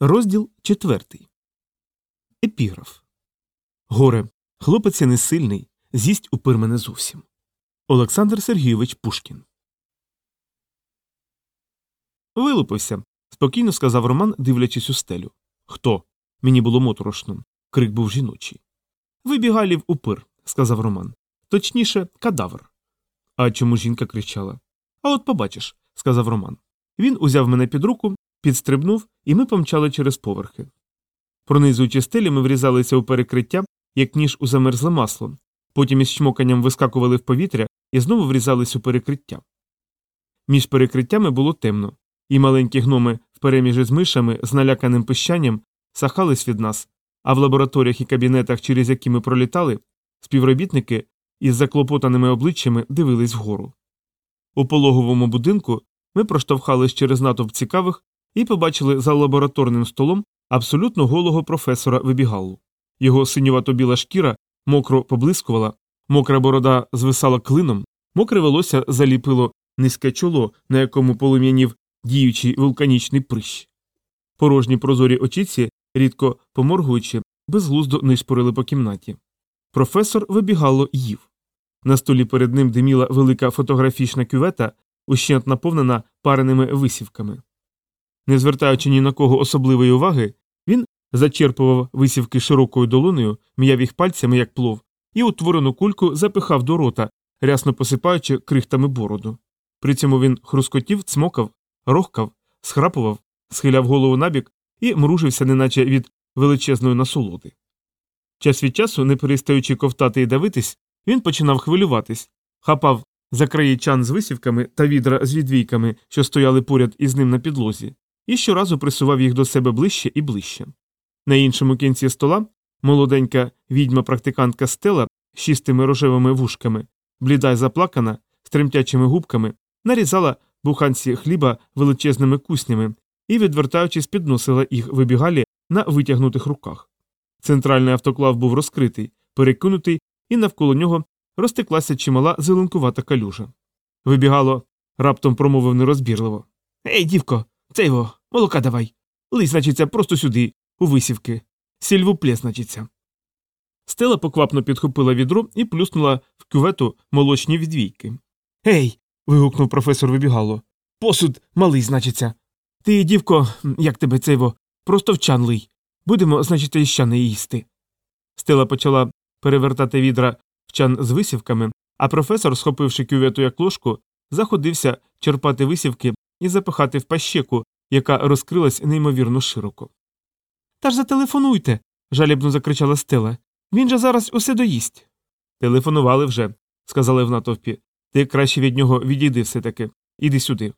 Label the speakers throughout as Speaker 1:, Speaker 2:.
Speaker 1: Розділ четвертий. Епіграф. Горе. Хлопець я не сильний. З'їсть упир мене зовсім. Олександр Сергійович Пушкін. Вилупився. спокійно сказав Роман, дивлячись у стелю. Хто? Мені було моторошно. Крик був жіночий. Вибігалі в упир, сказав Роман. Точніше, кадавр. А чому жінка кричала? А от побачиш, сказав Роман. Він узяв мене під руку, підстрибнув, і ми помчали через поверхи. Пронизуючи стелі, ми врізалися у перекриття, як ніж у замерзле масло, потім із чмоканням вискакували в повітря і знову врізались у перекриття. Між перекриттями було темно, і маленькі гноми впереміж з мишами з наляканим пищанням сахались від нас, а в лабораторіях і кабінетах, через які ми пролітали, співробітники із заклопотаними обличчями дивились вгору. У пологовому будинку ми проштовхались через натовп цікавих і побачили за лабораторним столом абсолютно голого професора вибігалу. Його синювато біла шкіра мокро поблискувала, мокра борода звисала клином, мокре волосся заліпило низьке чоло, на якому полум'янів діючий вулканічний прищ. Порожні прозорі очіці, рідко поморгуючи, безглуздо нишпорили по кімнаті. Професор вибігало їв. На столі перед ним диміла велика фотографічна кювета, ущент наповнена пареними висівками. Не звертаючи ні на кого особливої уваги, він зачерпував висівки широкою долонею, м'яв їх пальцями, як плов, і утворену кульку запихав до рота, рясно посипаючи крихтами бороду. При цьому він хрускотів, цмокав, рохкав, схрапував, схиляв голову набік і мружився, неначе від величезної насолоди. Час від часу, не перестаючи ковтати і давитись, він починав хвилюватись, хапав за краї чан з висівками та відра з відвійками, що стояли поряд із ним на підлозі, і щоразу присував їх до себе ближче і ближче. На іншому кінці стола молоденька відьма-практикантка стела з чистими рожевими вушками, бліда й заплакана, з тремтячими губками, нарізала буханці хліба величезними куснями і, відвертаючись, підносила їх вибігалі на витягнутих руках. Центральний автоклав був розкритий, перекинутий, і навколо нього розтеклася чимала зеленкувата калюжа. Вибігало, раптом промовив нерозбірливо. Ей, дівко, це його, молока давай. Лий, значиться, просто сюди, у висівки. Сільву плє, значиться. Стела поквапно підхопила відро і плюснула в кювету молочні відвійки. Гей. вигукнув професор вибігало. Посуд малий, значиться. Ти, дівко, як тебе цейво, просто в чан лий. Будемо, значить, іща не їсти. Стела почала перевертати відра в чан з висівками, а професор, схопивши кювету як ложку, заходився черпати висівки і запихати в пащеку, яка розкрилась неймовірно широко. Та ж зателефонуйте. жалібно закричала Стела. Він же зараз усе доїсть. Телефонували вже, сказали в натовпі. Ти краще від нього відійди все таки. Іди сюди.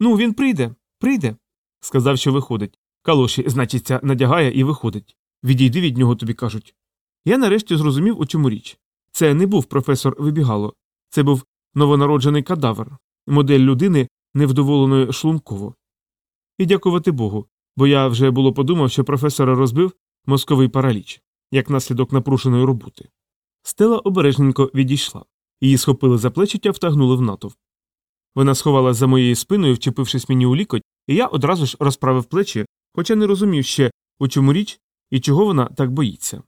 Speaker 1: Ну, він прийде, прийде. Сказав, що виходить. Калоші, значиться, надягає і виходить. Відійди від нього, тобі кажуть. Я нарешті зрозумів, у чому річ. Це не був професор вибігало, це був новонароджений кадавр, модель людини, невдоволеної шлунково. І дякувати Богу, бо я вже було подумав, що професора розбив мозковий параліч, як наслідок напрушеної роботи. Стела обережненько відійшла. Її схопили за плечі та втагнули в натовп. Вона сховалася за моєю спиною, вчепившись мені у лікоть, і я одразу ж розправив плечі, хоча не розумів ще, у чому річ і чого вона так боїться.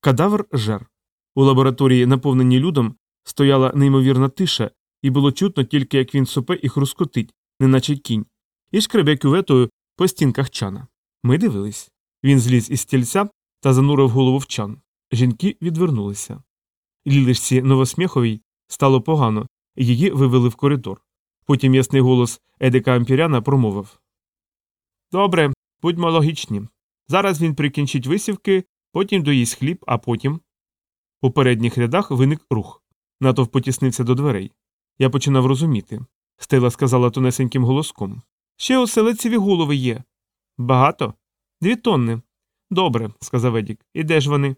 Speaker 1: Кадавр жер. У лабораторії, наповненій людом, стояла неймовірна тиша, і було чутно тільки, як він сопе і хрускотить, неначе кінь, і шкребе кюветою по стінках чана. Ми дивились. Він зліз із стільця та занурив голову в чан. Жінки відвернулися. Лілишці новосміховій стало погано, і її вивели в коридор. Потім ясний голос Едика Ампіряна промовив Добре, будьмо логічні. Зараз він прикінчить висівки, потім доїсть хліб, а потім. У передніх рядах виник рух. Натовп потіснився до дверей. Я починав розуміти. Стела сказала тонесеньким голоском. Ще у селецеві голови є. Багато? Дві тонни. Добре, сказав Едік. І де ж вони?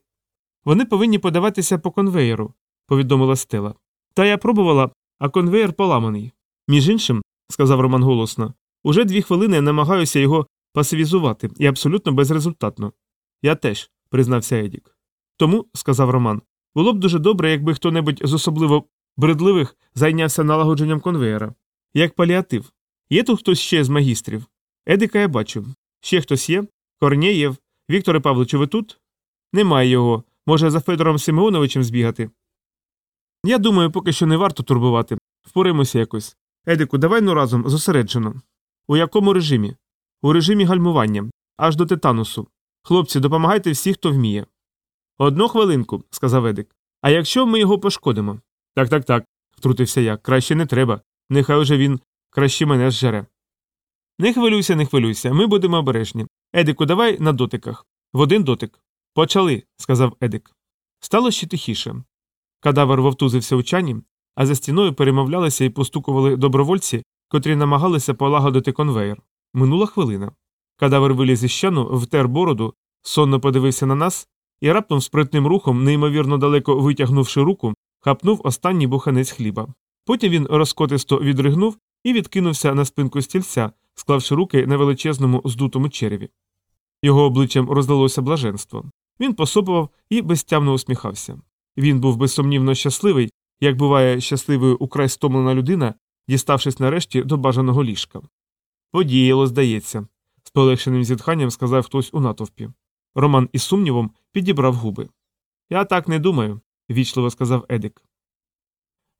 Speaker 1: Вони повинні подаватися по конвеєру, повідомила Стела. Та я пробувала, а конвеєр поламаний. Між іншим, сказав Роман голосно, уже дві хвилини я намагаюся його пасивізувати і абсолютно безрезультатно. Я теж, признався Едік. Тому, сказав Роман, було б дуже добре, якби хто небудь з особливо бредливих зайнявся налагодженням конвеєра. Як паліатив. Є тут хтось ще з магістрів? Едика я бачу. Ще хтось є? Корнєєв, Вікторе Павловичу, ви тут? Немає його. Може, за Федором Симеоновичем збігати? Я думаю, поки що не варто турбувати. Впоримося якось. Едику, давай ну разом зосереджено. У якому режимі? У режимі гальмування, аж до тетанусу. Хлопці, допомагайте всі, хто вміє. Одну хвилинку, сказав Едик. А якщо ми його пошкодимо? Так, так, так, втрутився я. Краще не треба. Нехай уже він краще мене зжере. Не хвилюйся, не хвилюйся, ми будемо обережні. Едику, давай на дотиках. В один дотик. Почали, сказав Едик. Стало ще тихіше. Кадавр вовтузився у чані, а за стіною перемовлялися і постукували добровольці, котрі намагалися полагодити конвейер. Минула хвилина. Кадавр виліз із щану, втер бороду, сонно подивився на нас і раптом спритним рухом, неймовірно далеко витягнувши руку, хапнув останній буханець хліба. Потім він розкотисто відригнув і відкинувся на спинку стільця, склавши руки на величезному здутому череві. Його обличчям роздалося блаженство. Він посопував і безтямно усміхався. Він був безсумнівно щасливий, як буває щасливою украй стомлена людина, діставшись нарешті до бажаного ліжка. Подіяло, здається, з полегшеним зітханням сказав хтось у натовпі. Роман із сумнівом підібрав губи. Я так не думаю, вічливо сказав Едик.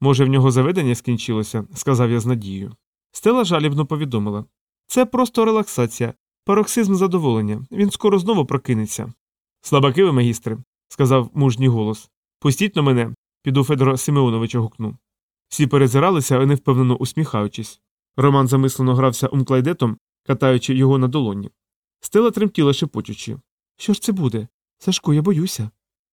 Speaker 1: Може, в нього заведення скінчилося, сказав я з надією. Стела жалібно повідомила. Це просто релаксація, пароксизм задоволення. Він скоро знову прокинеться. Слабаки ви, магістри, сказав мужній голос. Пустіть на мене, піду Федора Симеоновича гукну. Всі перезиралися, невпевнено усміхаючись. Роман замислено грався умклайдетом, катаючи його на долоні. Стела тремтіла шепочучи. Що ж це буде? Сашко, я боюся.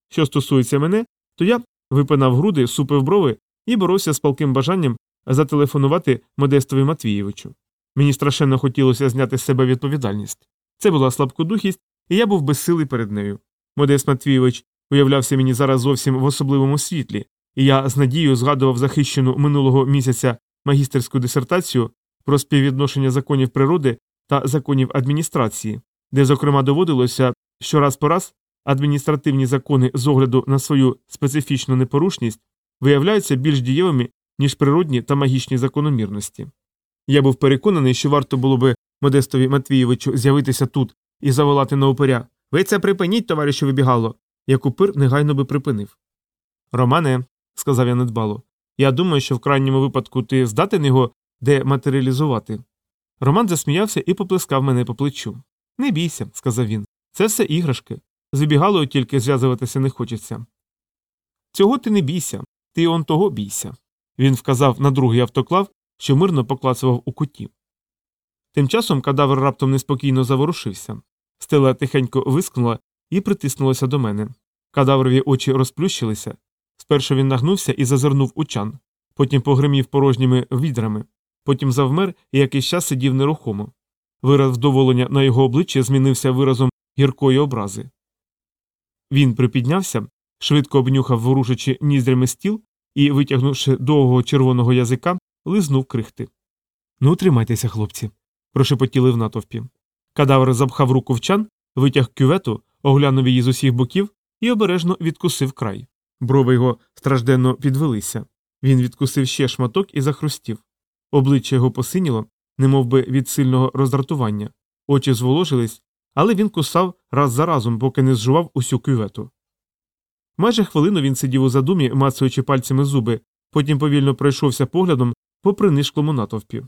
Speaker 1: Що стосується мене, то я випинав груди, супив брови і боровся з палким бажанням зателефонувати Модестові Матвієвичу. Мені страшенно хотілося зняти з себе відповідальність. Це була слабкодухість, і я був безсилий перед нею. Модест Матвійович уявлявся мені зараз зовсім в особливому світлі, і я з надією згадував захищену минулого місяця магістерську дисертацію про співвідношення законів природи та законів адміністрації, де, зокрема, доводилося, що раз по раз адміністративні закони з огляду на свою специфічну непорушність виявляються більш дієвими, ніж природні та магічні закономірності. Я був переконаний, що варто було би Модестові Матвійовичу з'явитися тут і заволати на упиря Ви це припиніть, товаришу вибігало. Як упир негайно би припинив. Романе, сказав я недбало, я думаю, що в крайньому випадку ти здатен його дематеріалізувати. Роман засміявся і поплескав мене по плечу. Не бійся, сказав він. Це все іграшки. З тільки зв'язуватися не хочеться. Цього ти не бійся, ти он того бійся. Він вказав на другий автоклав, що мирно поклацував у куті. Тим часом кадавр раптом неспокійно заворушився. Стела тихенько вискнула і притиснулася до мене. Кадаврові очі розплющилися. Спершу він нагнувся і зазирнув у чан, потім погримів порожніми відрами, потім завмер і якийсь час сидів нерухомо. Вираз вдоволення на його обличчі змінився виразом гіркої образи. Він припіднявся, швидко обнюхав, ворушачи ніздрями стіл і, витягнувши довгого червоного язика, лизнув крихти. Ну, тримайтеся, хлопці, прошепотіли в натовпі. Кадавр запхав руку в чан, витяг кювету, оглянув її з усіх боків і обережно відкусив край. Брови його стражденно підвелися. Він відкусив ще шматок і захрустів. Обличчя його посиніло, немов би від сильного роздратування, очі зволожились, але він кусав раз за разом, поки не зжував усю кювету. Майже хвилину він сидів у задумі, мацаючи пальцями зуби, потім повільно пройшовся поглядом по принишклому натовпі.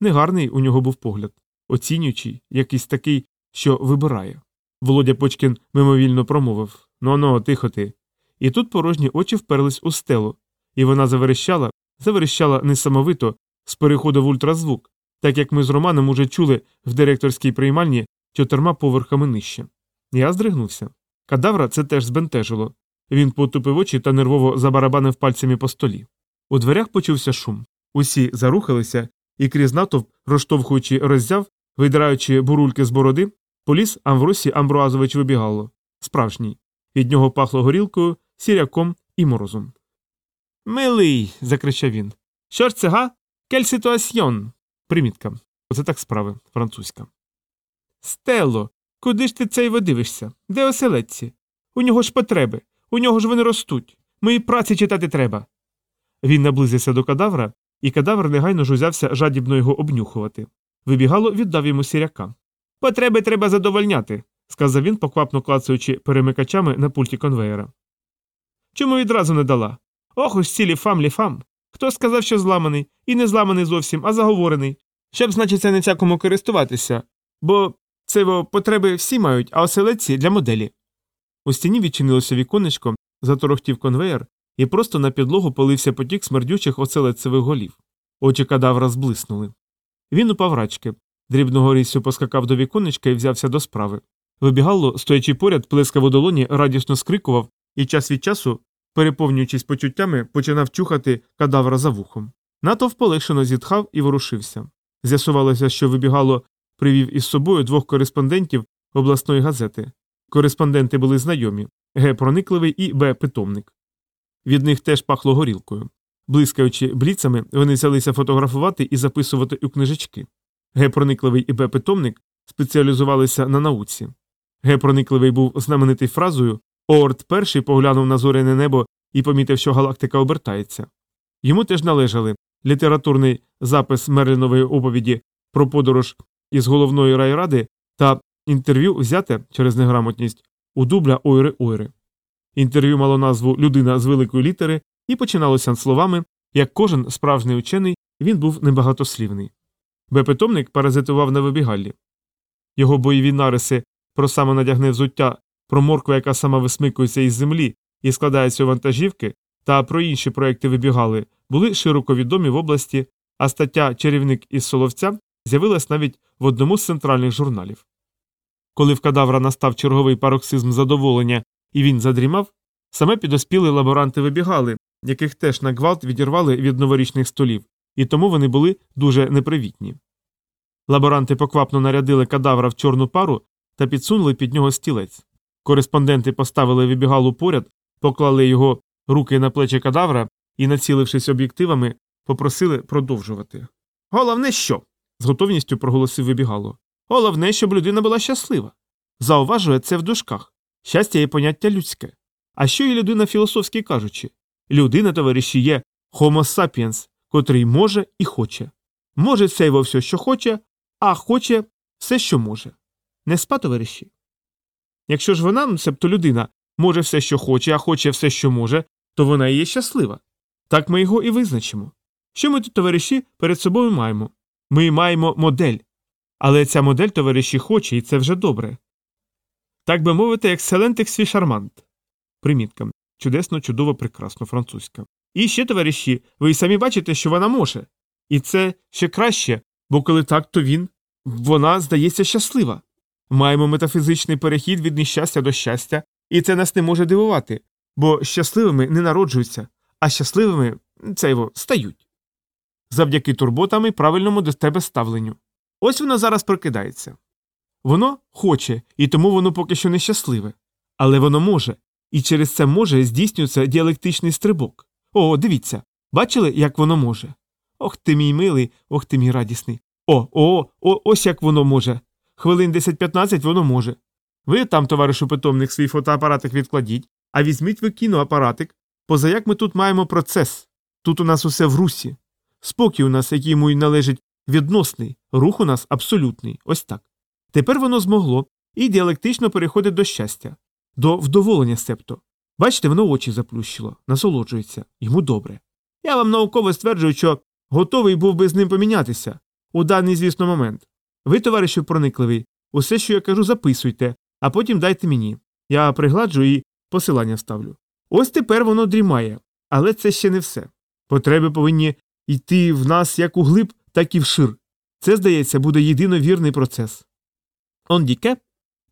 Speaker 1: Негарний у нього був погляд, оцінюючий, якийсь такий, що вибирає. Володя Почкін мимовільно промовив Ну ну, тихо ти. І тут порожні очі вперлись у стелу, і вона заверещала, заверещала несамовито, з переходу в ультразвук, так як ми з Романом уже чули в директорській приймальні чотирма поверхами нижче. Я здригнувся. Кадавра це теж збентежило. Він потупив очі та нервово забарабанив пальцями по столі. У дверях почувся шум. Усі зарухалися, і крізь натовп, розштовхуючи роззяв, видираючи бурульки з бороди, поліз Амвросі Амбруазович вибігало. Справжній. Від нього пахло горілкою, сіряком і морозом. Милий. закричав він. Що ж це га? Кель ситуасьйон. Примітка. Оце так справи, французька. Стело, куди ж ти цей видивишся? Де оселедці? У нього ж потреби, у нього ж вони ростуть. Мої праці читати треба. Він наблизився до кадавра, і кадавр негайно ж узявся жадібно його обнюхувати. Вибігало, віддав йому сіряка. Потреби треба задовольняти, сказав він, поквапно клацаючи перемикачами на пульті конвеєра. Чому відразу не дала? Ох уж ці ліфам ліфам. Хто сказав, що зламаний, і не зламаний зовсім, а заговорений. Щоб, значить, не всякому користуватися, бо це потреби всі мають, а оселедці для моделі. У стіні відчинилося віконечко, заторохтів конвеєр, і просто на підлогу полився потік смердючих оселедцевих голів. Очі кадавра зблиснули. Він упав рачки. Дрібного рісю поскакав до віконечка і взявся до справи. Вибігало, стоячи поряд, плескав у долоні, радісно скрикував і час від часу, переповнюючись почуттями, починав чухати кадавра за вухом. Натов полегшено зітхав і ворушився. З'ясувалося, що вибігало, привів із собою двох кореспондентів обласної газети. Кореспонденти були знайомі Г. Проникливий і Б. Питомник. Від них теж пахло горілкою. Блискаючи бліцами, вони взялися фотографувати і записувати у книжечки. Г. Проникливий і Б. Питомник спеціалізувалися на науці. Г. Проникливий був знаменитий фразою Оорт перший поглянув на зоряне небо і помітив, що галактика обертається. Йому теж належали літературний запис Мерлінової оповіді про подорож із головної райради та інтерв'ю взяте через неграмотність у дубля Ойри Ойри. Інтерв'ю мало назву Людина з великої літери і починалося словами як кожен справжній учений, він був небагатослівний. Бепитомник паразитував на вибігаллі. Його бойові нариси про самонадягне взуття, про моркву, яка сама висмикується із землі і складається у вантажівки, та про інші проекти вибігали, були широко відомі в області, а стаття Чарівник із Соловця з'явилась навіть в одному з центральних журналів. Коли в кадавра настав черговий пароксизм задоволення і він задрімав, саме підоспіли лаборанти вибігали, яких теж на гвалт відірвали від новорічних столів, і тому вони були дуже непривітні. Лаборанти поквапно нарядили кадавра в чорну пару та підсунули під нього стілець. Кореспонденти поставили вибігалу поряд, поклали його руки на плечі кадавра і, націлившись об'єктивами, попросили продовжувати. Головне, що? З готовністю проголосив вибігало. Головне, щоб людина була щаслива. Зауважує це в дужках. Щастя є поняття людське. А що є людина філософськи кажучи? Людина, товариші, є Homo sapiens, котрий може і хоче. Може це во все, що хоче, а хоче все, що може. Не спа, товариші. Якщо ж вона, себто людина, може все, що хоче, а хоче все, що може, то вона і є щаслива. Так ми його і визначимо. Що ми тут, товариші, перед собою маємо? Ми маємо модель. Але ця модель, товариші, хоче, і це вже добре. Так би мовити, екселентик свій шармант. Примітка. Чудесно, чудово, прекрасно, французька. І ще, товариші, ви й самі бачите, що вона може. І це ще краще, бо коли так, то він вона здається щаслива. Маємо метафізичний перехід від нещастя до щастя, і це нас не може дивувати, бо щасливими не народжуються, а щасливими це його стають. Завдяки турботам і правильному до тебе ставленню. Ось воно зараз прокидається. Воно хоче, і тому воно поки що нещасливе. Але воно може, і через це може здійснюється діалектичний стрибок. О, дивіться, бачили, як воно може? Ох ти мій милий, ох ти мій радісний. О, о, о, ось як воно може. Хвилин 10-15 воно може. Ви там, товаришу питомник, свій фотоапаратик відкладіть, а візьміть ви кіноапаратик. Поза як ми тут маємо процес. Тут у нас усе в русі. Спокій у нас, який йому й належить, відносний, рух у нас абсолютний. Ось так. Тепер воно змогло і діалектично переходить до щастя, до вдоволення септо. Бачите, воно очі заплющило, насолоджується, йому добре. Я вам науково стверджую, що готовий був би з ним помінятися у даний, звісно, момент. Ви, товаришу проникливий, усе, що я кажу, записуйте, а потім дайте мені. Я пригладжу і посилання ставлю. Ось тепер воно дрімає, але це ще не все. Потреби повинні йти в нас як у глиб, так і вшир. Це, здається, буде єдиновірний процес. Он діке,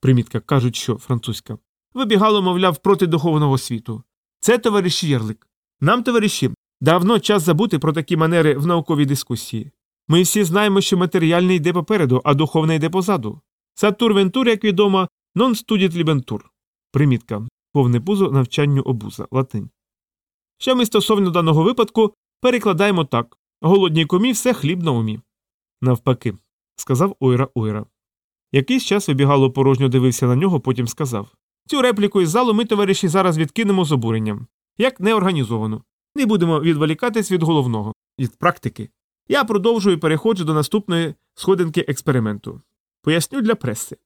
Speaker 1: примітка кажуть, що французька, вибігало, мовляв, проти духовного світу. Це товариші Єрлик. Нам, товариші, давно час забути про такі манери в науковій дискусії. Ми всі знаємо, що матеріальне йде попереду, а духовне йде позаду. Сатур Вентур, як відомо, нон студіт лібентур. Примітка. Повне пузо навчанню обуза. Латинь. Що ми стосовно даного випадку перекладаємо так голодній комі все хліб на умі. Навпаки, сказав Ойра Ойра. Якийсь час вибігало порожньо дивився на нього, потім сказав Цю репліку із залу ми, товариші, зараз відкинемо з обуренням. Як неорганізовано. Не будемо відволікатись від головного, від практики. Я продовжую і переходжу до наступної сходинки експерименту. Поясню для преси.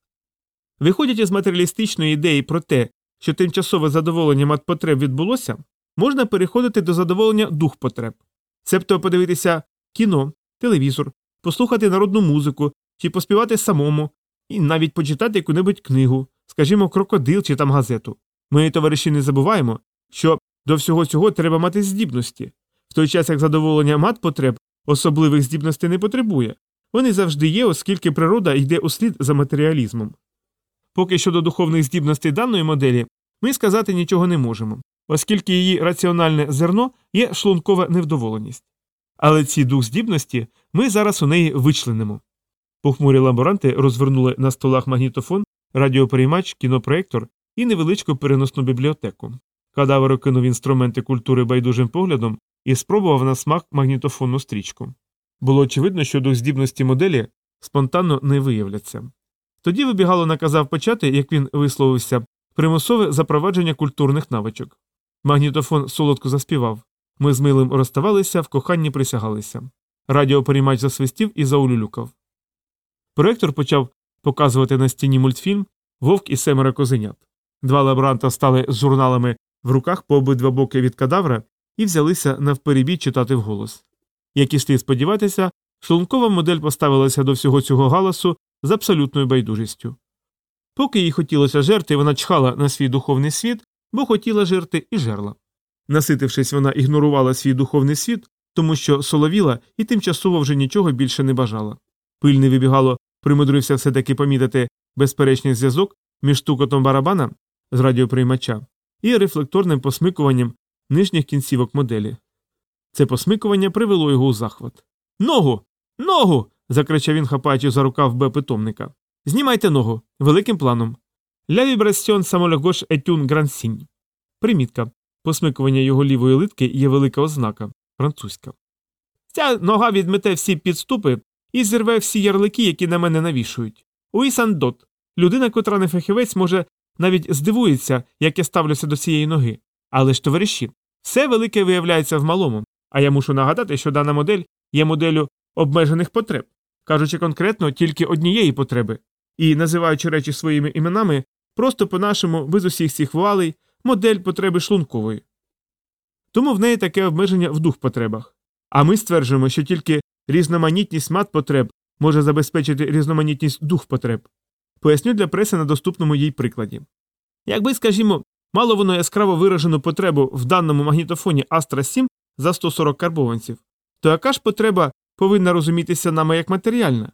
Speaker 1: Виходять із матеріалістичної ідеї про те, що тимчасове задоволення матпотреб відбулося, можна переходити до задоволення дух потреб. Себто подивитися кіно, телевізор, послухати народну музику чи поспівати самому, і навіть почитати яку-небудь книгу, скажімо, крокодил чи там газету. Ми, товариші, не забуваємо, що до всього цього треба мати здібності, в той час як задоволення матпотреб особливих здібностей не потребує. Вони завжди є, оскільки природа йде услід за матеріалізмом. Поки щодо духовних здібностей даної моделі ми сказати нічого не можемо, оскільки її раціональне зерно є шлункова невдоволеність. Але ці дух здібності ми зараз у неї вичленимо. Похмурі лаборанти розвернули на столах магнітофон, радіоприймач, кінопроектор і невеличку переносну бібліотеку. Кадавр окинув інструменти культури байдужим поглядом і спробував на смак магнітофонну стрічку. Було очевидно, що дух здібності моделі спонтанно не виявляться. Тоді вибігало наказав почати, як він висловився, примусове запровадження культурних навичок. Магнітофон солодко заспівав. Ми з милим розставалися, в коханні присягалися. Радіопереймач засвистів і заулюлюкав. Проектор почав показувати на стіні мультфільм Вовк і семеро козенят. Два лаборанта стали з журналами в руках по обидва боки від кадавра і взялися навперебій читати вголос. Як і слід сподіватися, шлункова модель поставилася до всього цього галасу з абсолютною байдужістю. Поки їй хотілося жерти, вона чхала на свій духовний світ, бо хотіла жерти і жерла. Наситившись, вона ігнорувала свій духовний світ, тому що соловіла і тимчасово вже нічого більше не бажала. Пильний вибігало, примудрився все таки помітити безперечний зв'язок між стукотом барабана з радіоприймача і рефлекторним посмикуванням нижніх кінцівок моделі. Це посмикування привело його у захват. Ногу! Ногу. закричав він, хапаючи за рукав Б питомника. Знімайте ногу великим планом. Ля вібрасьон самолягош етюн грансінь. Примітка. Посмикування його лівої литки є велика ознака французька. Ця нога відмете всі підступи і зірве всі ярлики, які на мене навішують. Уісандот. Людина, котра не фахівець, може навіть здивується, як я ставлюся до цієї ноги. Але ж, товариші, все велике виявляється в малому, а я мушу нагадати, що дана модель є моделлю обмежених потреб, кажучи конкретно тільки однієї потреби, і називаючи речі своїми іменами, просто по-нашому, без усіх цих вуалей, модель потреби шлункової. Тому в неї таке обмеження в дух потребах. А ми стверджуємо, що тільки різноманітність мат потреб може забезпечити різноманітність дух потреб. Поясню для преси на доступному їй прикладі. Якби, скажімо, мало воно яскраво виражену потребу в даному магнітофоні Astra 7 за 140 карбованців, то яка ж потреба повинна розумітися нами як матеріальна?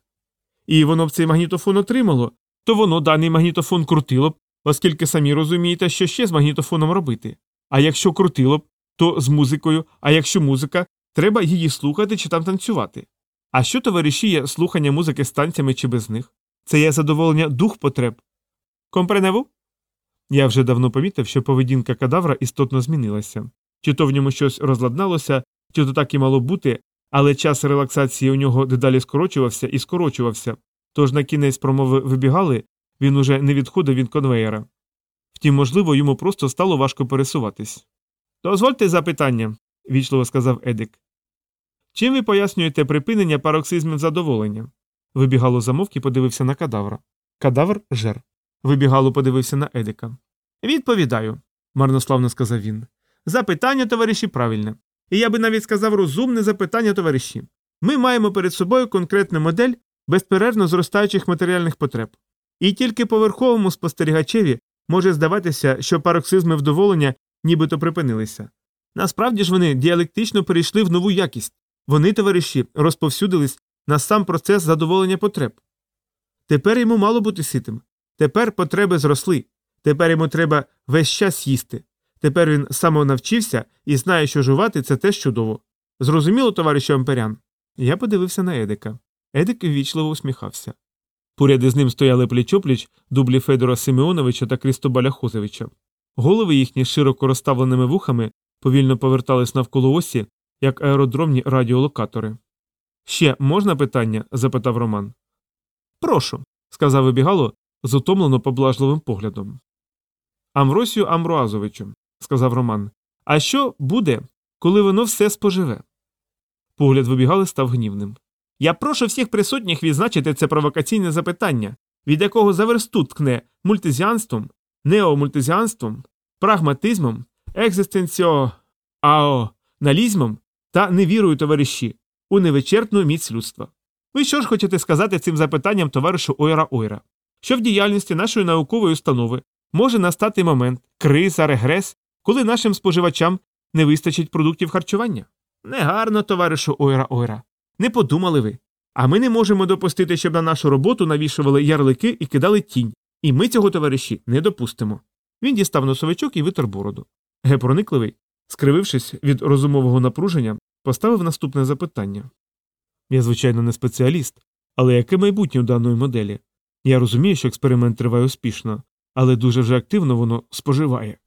Speaker 1: І воно б цей магнітофон отримало, то воно даний магнітофон крутило б, оскільки самі розумієте, що ще з магнітофоном робити. А якщо крутило б, то з музикою, а якщо музика, треба її слухати чи там танцювати. А що товариші є слухання музики з танцями чи без них? Це є задоволення дух потреб. Компреневу? Я вже давно помітив, що поведінка кадавра істотно змінилася. Чи то в ньому щось розладналося, чи то так і мало бути, але час релаксації у нього дедалі скорочувався і скорочувався, тож на кінець промови вибігали, він уже не відходив від конвеєра. Втім, можливо, йому просто стало важко пересуватись. Дозвольте запитання, вічливо сказав Едик. Чим ви пояснюєте припинення пароксизмів задоволення? Вибігало замовк і подивився на кадавра. Кадавр жер. Вибігало подивився на Едика. Відповідаю, марнославно сказав він. Запитання, товариші, правильне. І я би навіть сказав розумне запитання, товариші. Ми маємо перед собою конкретну модель безперервно зростаючих матеріальних потреб. І тільки поверховому спостерігачеві може здаватися, що пароксизми вдоволення нібито припинилися. Насправді ж вони діалектично перейшли в нову якість. Вони, товариші, розповсюдились на сам процес задоволення потреб. Тепер йому мало бути ситим. Тепер потреби зросли. Тепер йому треба весь час їсти. Тепер він самонавчився і знає, що жувати це теж чудово. Зрозуміло, товаришу Амперян? Я подивився на Едика. Едик ввічливо усміхався. Поряд із ним стояли пліч-опліч дублі Федора Симеоновича та Крістобаля Хозевича. Голови їхні широко розставленими вухами повільно повертались навколо осі, як аеродромні радіолокатори. Ще можна питання? запитав Роман. Прошу, сказав вибігало з утомлено поблажливим поглядом. Амросію Амруазовичу, сказав Роман. А що буде, коли воно все споживе? Погляд вибігали став гнівним. Я прошу всіх присутніх відзначити це провокаційне запитання, від якого за версту ткне мультизіанством, неомультизіанством, прагматизмом, екзистенціоаоналізмом та невірою товариші у невичерпну міць людства. Ви що ж хочете сказати цим запитанням товаришу Ойра Ойра? Що в діяльності нашої наукової установи може настати момент, криза, регрес, коли нашим споживачам не вистачить продуктів харчування? Негарно, товаришу Ойра Ойра. Не подумали ви. А ми не можемо допустити, щоб на нашу роботу навішували ярлики і кидали тінь. І ми цього товариші не допустимо. Він дістав носовичок і витер бороду. Гепроникливий, скривившись від розумового напруження, поставив наступне запитання. Я, звичайно, не спеціаліст, але яке майбутнє у даної моделі? Я розумію, що експеримент триває успішно, але дуже вже активно воно споживає.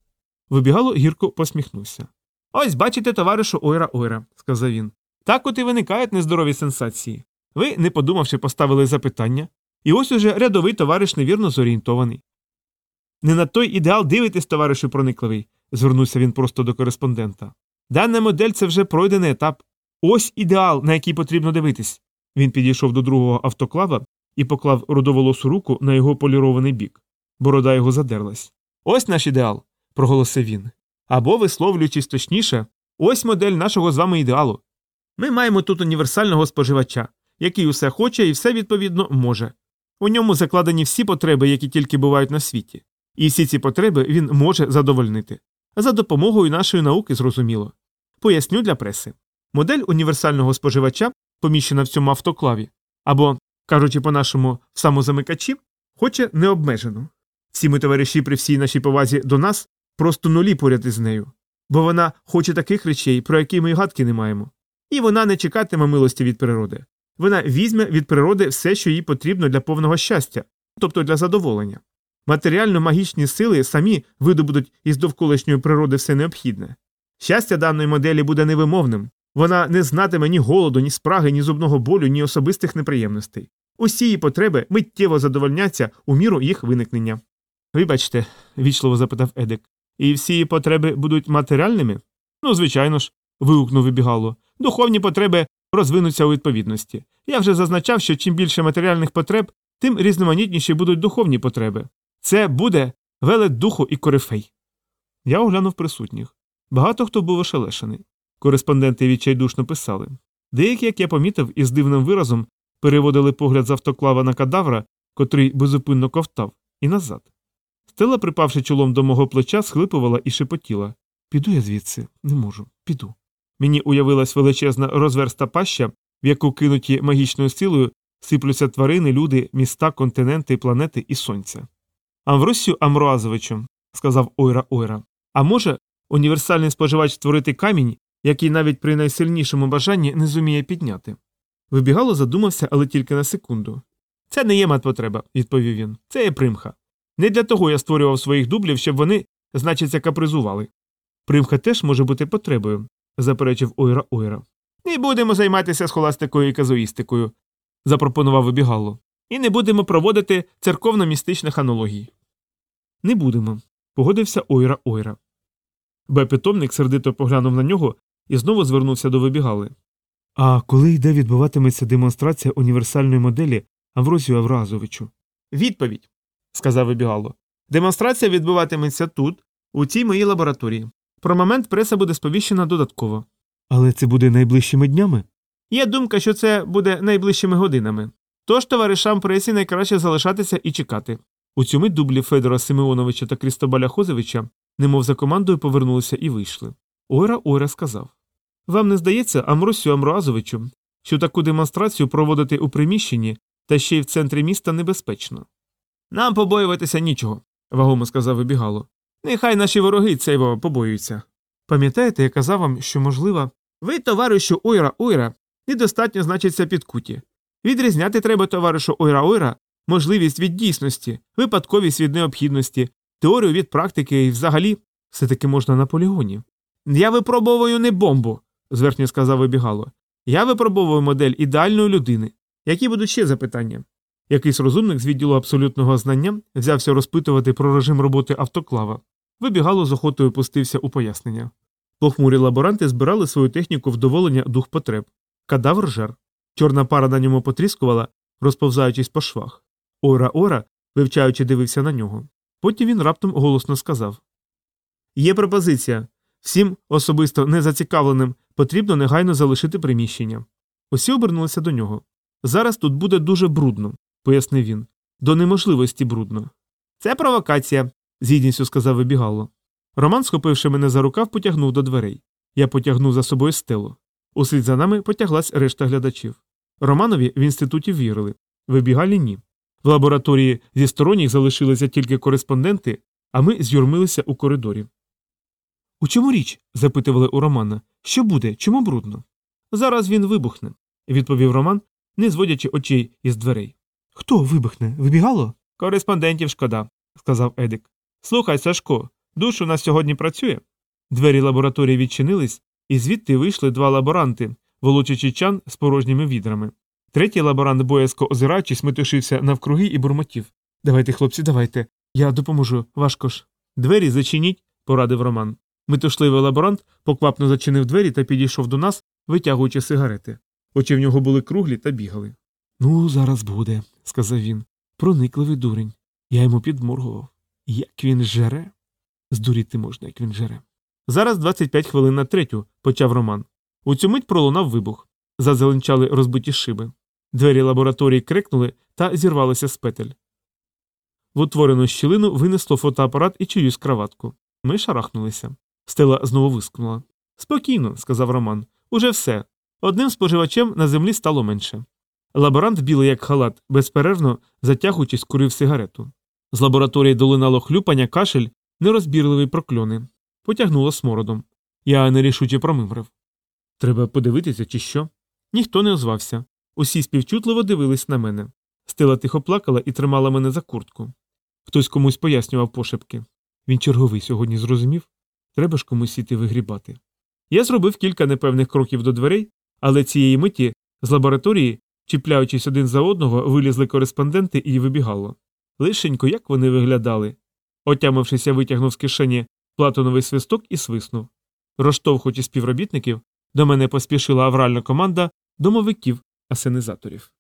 Speaker 1: Вибігало гірко посміхнувся. Ось бачите, товаришу Ойра Ойра, сказав він. Так от і виникають нездорові сенсації. Ви, не подумавши, поставили запитання, і ось уже рядовий товариш невірно зорієнтований. Не на той ідеал дивитесь, товаришу проникливий, звернувся він просто до кореспондента. Дана модель це вже пройдений етап. Ось ідеал, на який потрібно дивитись. Він підійшов до другого автоклава і поклав рудоволосу руку на його полірований бік. Борода його задерлась. Ось наш ідеал, проголосив він. Або, висловлюючись точніше, ось модель нашого з вами ідеалу. Ми маємо тут універсального споживача, який усе хоче і все відповідно може. У ньому закладені всі потреби, які тільки бувають на світі, і всі ці потреби він може задовольнити. За допомогою нашої науки, зрозуміло. Поясню для преси. Модель універсального споживача, поміщена в цьому автоклаві, або, кажучи по-нашому, в самозамикачі, хоче необмежено. Всі ми товариші при всій нашій повазі до нас просто нулі поряд із нею, бо вона хоче таких речей, про які ми й гадки не маємо. І вона не чекатиме милості від природи. Вона візьме від природи все, що їй потрібно для повного щастя, тобто для задоволення. Матеріально магічні сили самі видобудуть із довколишньої природи все необхідне. Щастя даної моделі буде невимовним, вона не знатиме ні голоду, ні спраги, ні зубного болю, ні особистих неприємностей. Усі її потреби миттєво задовольняться у міру їх виникнення. Вибачте, вічливо запитав Едик, і всі її потреби будуть матеріальними? Ну, звичайно ж, вигукнув вибігало. Духовні потреби розвинуться у відповідності. Я вже зазначав, що чим більше матеріальних потреб, тим різноманітніші будуть духовні потреби. Це буде велет духу і корифей. Я оглянув присутніх. Багато хто був ошелешений. Кореспонденти відчайдушно писали. Деякі, як я помітив, із дивним виразом переводили погляд з автоклава на кадавра, котрий безупинно ковтав, і назад. Стела, припавши чолом до мого плеча, схлипувала і шепотіла Піду я звідси, не можу, піду. Мені уявилась величезна розверста паща, в яку кинуті магічною силою сиплються тварини, люди, міста, континенти, планети і сонця. Амвросію Амроазовичу, сказав Ойра Ойра, а може універсальний споживач створити камінь, який навіть при найсильнішому бажанні не зуміє підняти. Вибігало, задумався, але тільки на секунду. Це не є матпотреба, відповів він. Це є примха. Не для того я створював своїх дублів, щоб вони, значиться, капризували. Примха теж може бути потребою, заперечив Ойра Ойра. Не будемо займатися схоластикою і казуїстикою, запропонував вибігало. І не будемо проводити церковно-містичних аналогій. Не будемо, погодився Ойра Ойра. Б-питомник сердито поглянув на нього і знову звернувся до вибігали. А коли йде відбуватиметься демонстрація універсальної моделі Авросію Авразовичу? Відповідь, сказав вибігало. Демонстрація відбуватиметься тут, у цій моїй лабораторії. Про момент преса буде сповіщена додатково. Але це буде найближчими днями? Є думка, що це буде найближчими годинами. Тож товаришам пресі найкраще залишатися і чекати. У цю мить дублі Федора Симеоновича та Крістобаля Хозовича, немов за командою, повернулися і вийшли. Ойра Ойра сказав Вам не здається, Амросю Амроазовичу, що таку демонстрацію проводити у приміщенні та ще й в центрі міста небезпечно. Нам побоюватися нічого, вагомо сказав вибігало. Нехай наші вороги цейво побоюються. Пам'ятаєте, я казав вам, що, можливо, ви, товаришу Ойра Ойра, недостатньо значиться підкуті. Відрізняти треба, товаришу Ойра Ойра, можливість від дійсності, випадковість від необхідності, теорію від практики і взагалі все таки можна на полігоні. Я випробовую не бомбу, зверхньо сказав вибігало. Я випробовую модель ідеальної людини. Які будуть ще запитання? Якийсь розумник з відділу абсолютного знання взявся розпитувати про режим роботи автоклава. Вибігало з охотою пустився у пояснення. Похмурі лаборанти збирали свою техніку вдоволення дух потреб. Кадавр жар. Чорна пара на ньому потріскувала, розповзаючись по швах. Ора Ора вивчаючи, дивився на нього. Потім він раптом голосно сказав Є пропозиція. Всім особисто незацікавленим потрібно негайно залишити приміщення. Усі обернулися до нього. Зараз тут буде дуже брудно, пояснив він. До неможливості брудно. Це провокація, з гідністю сказав вибігало. Роман, схопивши мене за рукав, потягнув до дверей. Я потягнув за собою стелу. Услід за нами потяглась решта глядачів. Романові в інституті вірили, вибігалі ні. В лабораторії зі сторонніх залишилися тільки кореспонденти, а ми з'юрмилися у коридорі. У чому річ? запитували у Романа. Що буде? Чому брудно? Зараз він вибухне, відповів Роман, не зводячи очей із дверей. Хто вибухне? Вибігало? Кореспондентів шкода, сказав Едик. Слухай, Сашко, душ у нас сьогодні працює. Двері лабораторії відчинились, і звідти вийшли два лаборанти, волочачи чан з порожніми відрами. Третій лаборант, боязко озираючись, метушився навкруги і бурмотів. Давайте, хлопці, давайте. Я допоможу, важко ж. Двері зачиніть, порадив Роман. Метушливий лаборант поквапно зачинив двері та підійшов до нас, витягуючи сигарети. Очі в нього були круглі та бігали. Ну, зараз буде, сказав він. Проникливий дурень. Я йому підморгував. Як він жере? Здуріти можна, як він жере. Зараз 25 хвилин на третю, почав Роман. У цю мить пролунав вибух. Зазеленчали розбиті шиби. Двері лабораторії крикнули та зірвалися з петель. В утворену щілину винесло фотоапарат і чиюсь краватку. Ми шарахнулися. Стела знову вискнула. Спокійно, сказав Роман. Уже все. Одним споживачем на землі стало менше. Лаборант, білий як халат, безперервно затягуючись, курив сигарету. З лабораторії долинало хлюпання, кашель, нерозбірливі прокльони. Потягнуло смородом. Я нерішуче промимрив. Треба подивитися, чи що. Ніхто не озвався. Усі співчутливо дивились на мене. Стела тихо плакала і тримала мене за куртку. Хтось комусь пояснював пошепки. Він черговий сьогодні зрозумів. Треба ж комусь іти вигрібати. Я зробив кілька непевних кроків до дверей, але цієї миті з лабораторії, чіпляючись один за одного, вилізли кореспонденти і вибігало. Лишенько, як вони виглядали. Отямившися, витягнув з кишені платоновий свисток і свиснув. Розштовхуючи співробітників, до мене поспішила авральна команда домовиків асенізаторів.